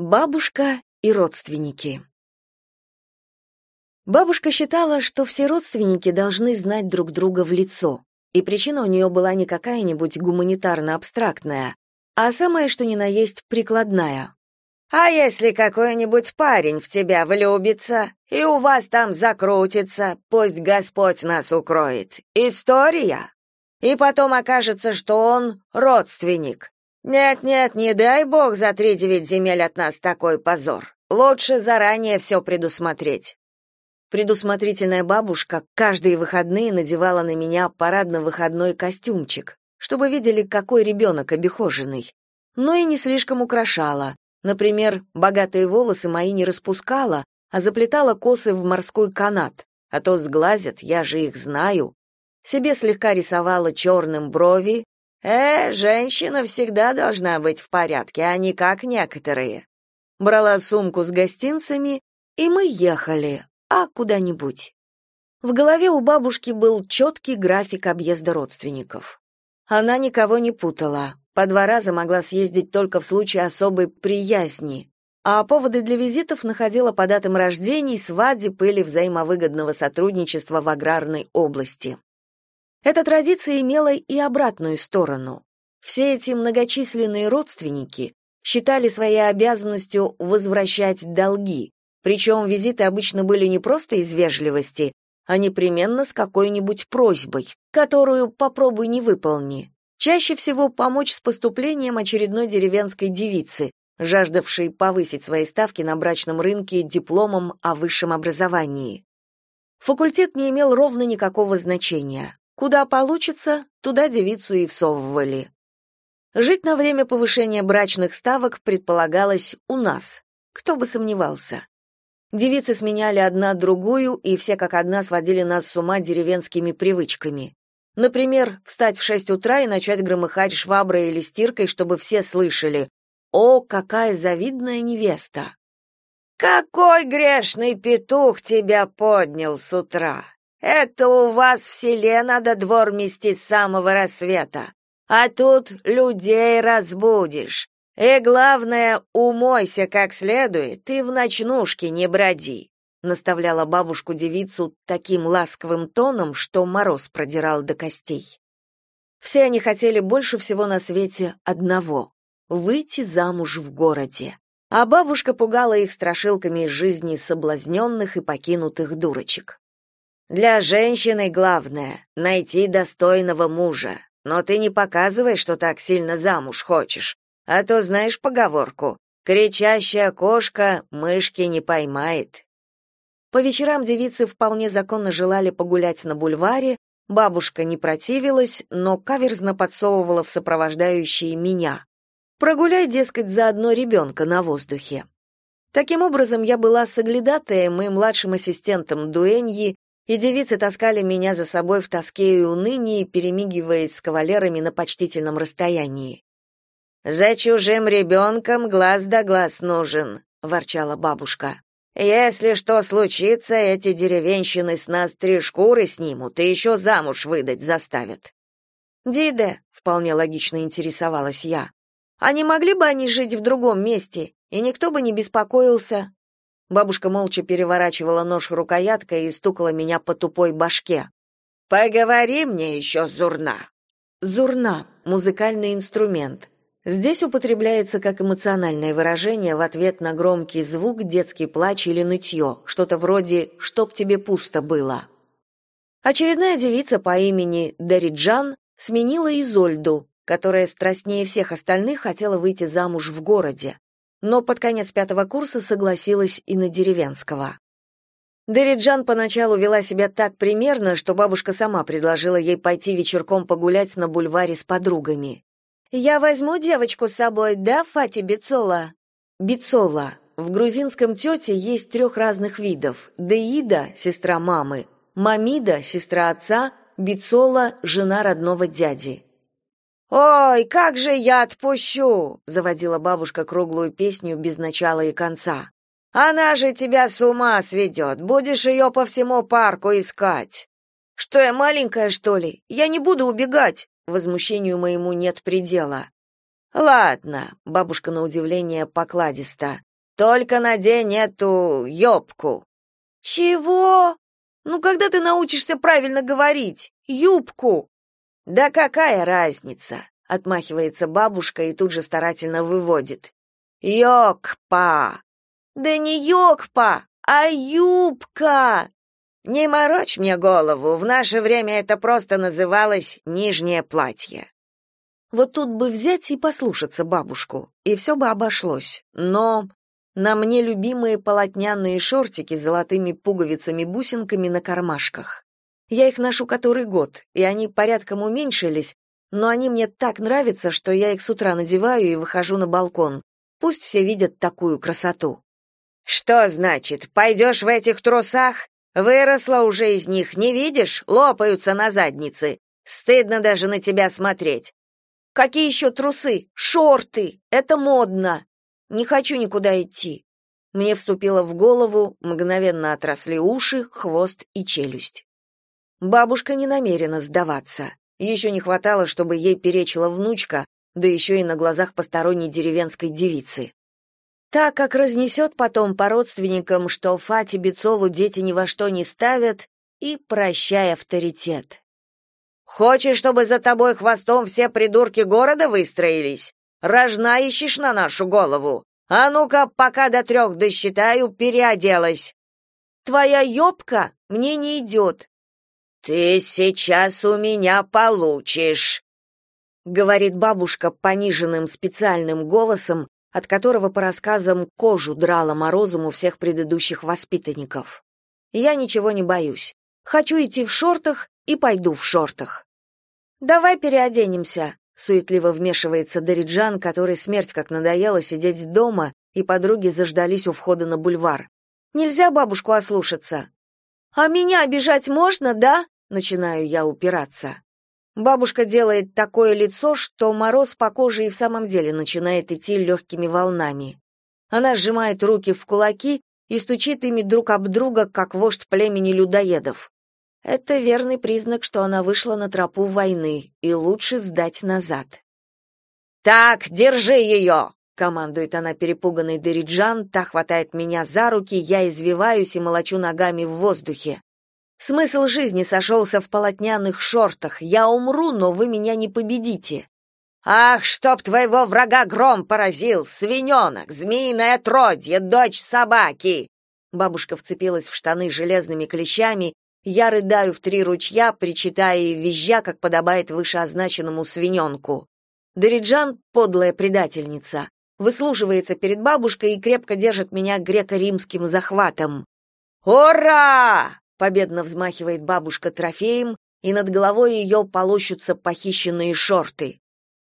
Бабушка и родственники. Бабушка считала, что все родственники должны знать друг друга в лицо, и причина у нее была не какая-нибудь гуманитарно-абстрактная, а самая что ни на есть прикладная. «А если какой-нибудь парень в тебя влюбится, и у вас там закрутится, пусть Господь нас укроет. История? И потом окажется, что он родственник. Нет-нет, не дай бог за три девять земель от нас такой позор. Лучше заранее все предусмотреть. Предусмотрительная бабушка каждые выходные надевала на меня парадно-выходной костюмчик, чтобы видели, какой ребенок обихоженный. Но и не слишком украшала. Например, богатые волосы мои не распускала, а заплетала косы в морской канат, а то сглазят, я же их знаю. Себе слегка рисовала черным брови, Э, женщина всегда должна быть в порядке, а не как некоторые. Брала сумку с гостинцами, и мы ехали, а куда-нибудь. В голове у бабушки был четкий график объезда родственников. Она никого не путала. По два раза могла съездить только в случае особой приязни, а поводы для визитов находила по датам рождений, свадеб или взаимовыгодного сотрудничества в аграрной области. Эта традиция имела и обратную сторону. Все эти многочисленные родственники считали своей обязанностью возвращать долги, причем визиты обычно были не просто из вежливости, а непременно с какой-нибудь просьбой, которую попробуй не выполни. Чаще всего помочь с поступлением очередной деревенской девицы, жаждавшей повысить свои ставки на брачном рынке дипломом о высшем образовании. Факультет не имел ровно никакого значения. Куда получится, туда девицу и всовывали. Жить на время повышения брачных ставок предполагалось у нас. Кто бы сомневался. Девицы сменяли одна другую, и все как одна сводили нас с ума деревенскими привычками. Например, встать в шесть утра и начать громыхать шваброй или стиркой, чтобы все слышали «О, какая завидная невеста!» «Какой грешный петух тебя поднял с утра!» Это у вас в селе надо двор мести с самого рассвета. А тут людей разбудишь. И главное, умойся как следует и в ночнушке не броди, наставляла бабушку девицу таким ласковым тоном, что мороз продирал до костей. Все они хотели больше всего на свете одного выйти замуж в городе. А бабушка пугала их страшилками из жизни соблазненных и покинутых дурочек. Для женщины главное — найти достойного мужа. Но ты не показывай, что так сильно замуж хочешь. А то знаешь поговорку «Кричащая кошка мышки не поймает». По вечерам девицы вполне законно желали погулять на бульваре, бабушка не противилась, но каверзно подсовывала в сопровождающие меня. Прогуляй, дескать, заодно ребенка на воздухе. Таким образом, я была соглядатаем и младшим ассистентом дуэньи, и девицы таскали меня за собой в тоске и унынии, перемигиваясь с кавалерами на почтительном расстоянии. «За чужим ребенком глаз да глаз нужен», — ворчала бабушка. «Если что случится, эти деревенщины с нас три шкуры снимут и еще замуж выдать заставят». «Диде», — вполне логично интересовалась я, — «а не могли бы они жить в другом месте, и никто бы не беспокоился?» Бабушка молча переворачивала нож рукояткой и стукала меня по тупой башке. «Поговори мне еще, Зурна!» Зурна — музыкальный инструмент. Здесь употребляется как эмоциональное выражение в ответ на громкий звук, детский плач или нытье, что-то вроде «чтоб тебе пусто было». Очередная девица по имени Дариджан сменила Изольду, которая страстнее всех остальных хотела выйти замуж в городе но под конец пятого курса согласилась и на деревенского. Дериджан поначалу вела себя так примерно, что бабушка сама предложила ей пойти вечерком погулять на бульваре с подругами. «Я возьму девочку с собой, да, Фати Бицола?» Бицола. В грузинском тете есть трех разных видов. Деида – сестра мамы, Мамида – сестра отца, Бицола – жена родного дяди. «Ой, как же я отпущу!» — заводила бабушка круглую песню без начала и конца. «Она же тебя с ума сведет, будешь ее по всему парку искать!» «Что я маленькая, что ли? Я не буду убегать!» Возмущению моему нет предела. «Ладно», — бабушка на удивление покладиста. Только надень эту ёбку. Чего? Ну когда ты научишься правильно говорить? Юбку. Да какая разница? отмахивается бабушка и тут же старательно выводит. Ёкпа. Да не ёкпа, а юбка. Не морочь мне голову, в наше время это просто называлось нижнее платье. Вот тут бы взять и послушаться бабушку, и все бы обошлось. Но на мне любимые полотняные шортики с золотыми пуговицами-бусинками на кармашках. Я их ношу который год, и они порядком уменьшились, но они мне так нравятся, что я их с утра надеваю и выхожу на балкон. Пусть все видят такую красоту. Что значит, пойдешь в этих трусах? Выросла уже из них, не видишь? Лопаются на заднице. Стыдно даже на тебя смотреть. Какие еще трусы? Шорты! Это модно! Не хочу никуда идти. Мне вступило в голову, мгновенно отросли уши, хвост и челюсть. Бабушка не намерена сдаваться. Еще не хватало, чтобы ей перечила внучка, да еще и на глазах посторонней деревенской девицы. Так как разнесет потом по родственникам, что Фати Бицолу дети ни во что не ставят, и прощай авторитет. Хочешь, чтобы за тобой хвостом все придурки города выстроились? Рожна ищешь на нашу голову. А ну-ка, пока до трех досчитаю, переоделась. Твоя ёбка мне не идет. Ты сейчас у меня получишь, говорит бабушка пониженным специальным голосом, от которого по рассказам кожу драла морозом у всех предыдущих воспитанников. Я ничего не боюсь. Хочу идти в шортах и пойду в шортах. Давай переоденемся, суетливо вмешивается Дариджан, который смерть как надоело сидеть дома, и подруги заждались у входа на бульвар. Нельзя бабушку ослушаться. А меня обижать можно, да? начинаю я упираться. Бабушка делает такое лицо, что мороз по коже и в самом деле начинает идти легкими волнами. Она сжимает руки в кулаки и стучит ими друг об друга, как вождь племени людоедов. Это верный признак, что она вышла на тропу войны, и лучше сдать назад. «Так, держи ее!» — командует она перепуганный Дериджан, та хватает меня за руки, я извиваюсь и молочу ногами в воздухе. Смысл жизни сошелся в полотняных шортах. Я умру, но вы меня не победите. Ах, чтоб твоего врага гром поразил, свиненок, змеиное отродье, дочь собаки. Бабушка вцепилась в штаны железными клещами я рыдаю в три ручья, причитая и визжа, как подобает вышеозначенному свиненку. Дариджан — подлая предательница. Выслуживается перед бабушкой и крепко держит меня греко-римским захватом. «Ура!» — победно взмахивает бабушка трофеем, и над головой ее полощутся похищенные шорты.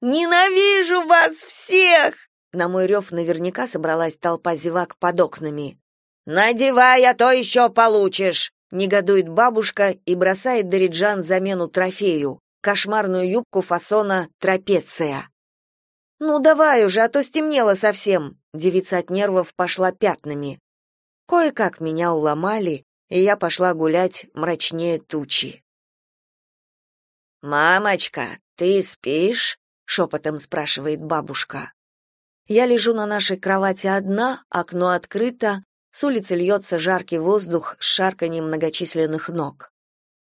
«Ненавижу вас всех!» На мой рев наверняка собралась толпа зевак под окнами. «Надевай, а то еще получишь!» Негодует бабушка и бросает Дариджан замену трофею, кошмарную юбку фасона трапеция. «Ну давай уже, а то стемнело совсем!» Девица от нервов пошла пятнами. Кое-как меня уломали, и я пошла гулять мрачнее тучи. «Мамочка, ты спишь?» — шепотом спрашивает бабушка. Я лежу на нашей кровати одна, окно открыто, с улицы льется жаркий воздух с шарканьем многочисленных ног.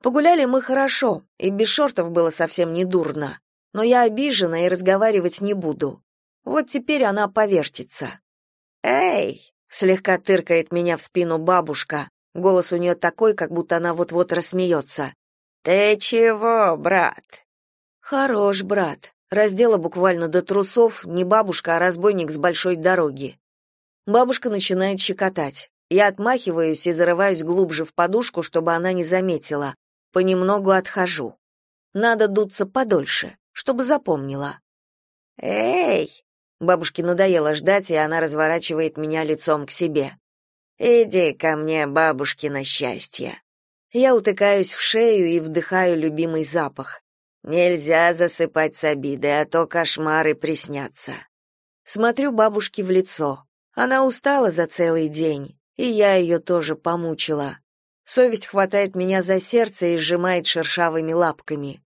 Погуляли мы хорошо, и без шортов было совсем не дурно. Но я обижена и разговаривать не буду. Вот теперь она повертится. «Эй!» — слегка тыркает меня в спину бабушка. Голос у нее такой, как будто она вот-вот рассмеется. «Ты чего, брат?» «Хорош, брат. Раздела буквально до трусов, не бабушка, а разбойник с большой дороги. Бабушка начинает щекотать. Я отмахиваюсь и зарываюсь глубже в подушку, чтобы она не заметила. Понемногу отхожу. Надо дуться подольше, чтобы запомнила. «Эй!» Бабушке надоело ждать, и она разворачивает меня лицом к себе. «Иди ко мне, бабушкино счастье!» Я утыкаюсь в шею и вдыхаю любимый запах. Нельзя засыпать с обидой, а то кошмары приснятся. Смотрю бабушке в лицо. Она устала за целый день, и я ее тоже помучила. Совесть хватает меня за сердце и сжимает шершавыми лапками.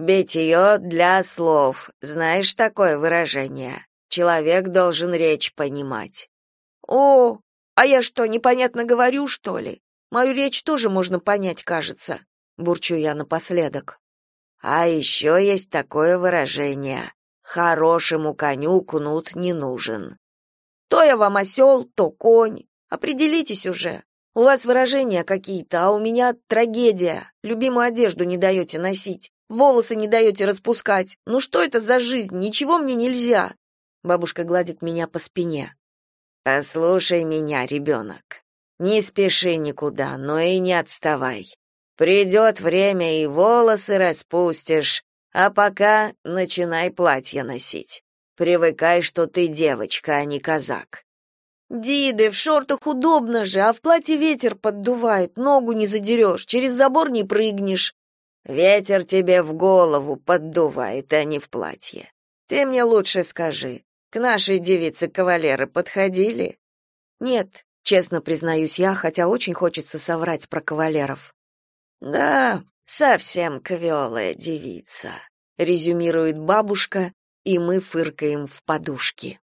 «Битье для слов. Знаешь такое выражение? Человек должен речь понимать». О, а я что, непонятно говорю, что ли? Мою речь тоже можно понять, кажется, бурчу я напоследок. А еще есть такое выражение: хорошему коню кнут не нужен. То я вам осел, то конь. Определитесь уже. У вас выражения какие-то, а у меня трагедия. Любимую одежду не даете носить, волосы не даете распускать. Ну что это за жизнь? Ничего мне нельзя. Бабушка гладит меня по спине. Послушай меня, ребенок. Не спеши никуда, но и не отставай. Придет время и волосы распустишь, а пока начинай платье носить. Привыкай, что ты девочка, а не казак. Диды, в шортах удобно же, а в платье ветер поддувает, ногу не задерешь, через забор не прыгнешь. Ветер тебе в голову поддувает, а не в платье. Ты мне лучше скажи, к нашей девице кавалеры подходили? Нет, честно признаюсь я, хотя очень хочется соврать про кавалеров. Да, совсем квелая девица, резюмирует бабушка, и мы фыркаем в подушки.